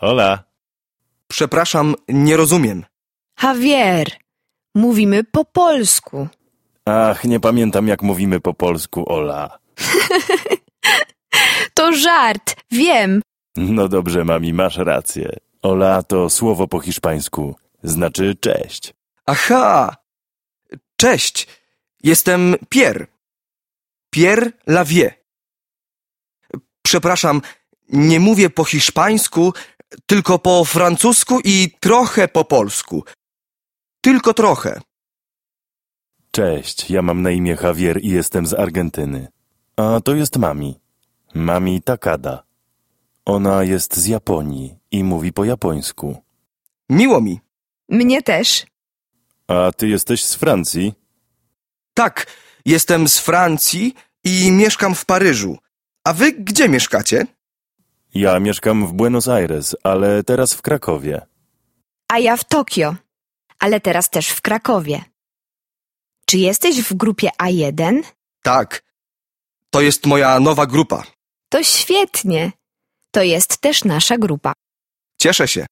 Hola. Przepraszam, nie rozumiem. Javier, mówimy po polsku. Ach, nie pamiętam jak mówimy po polsku Ola. To żart, wiem. No dobrze, mami, masz rację. Ola to słowo po hiszpańsku. Znaczy cześć. Aha! Cześć! Jestem Pierre. Pierre Lavier. Przepraszam, nie mówię po hiszpańsku, tylko po francusku i trochę po polsku. Tylko trochę. Cześć, ja mam na imię Javier i jestem z Argentyny. A to jest mami. Mami Takada. Ona jest z Japonii i mówi po japońsku. Miło mi. Mnie też. A ty jesteś z Francji? Tak, jestem z Francji i mieszkam w Paryżu. A wy gdzie mieszkacie? Ja mieszkam w Buenos Aires, ale teraz w Krakowie. A ja w Tokio, ale teraz też w Krakowie. Czy jesteś w grupie A1? Tak. To jest moja nowa grupa. To świetnie. To jest też nasza grupa. Cieszę się.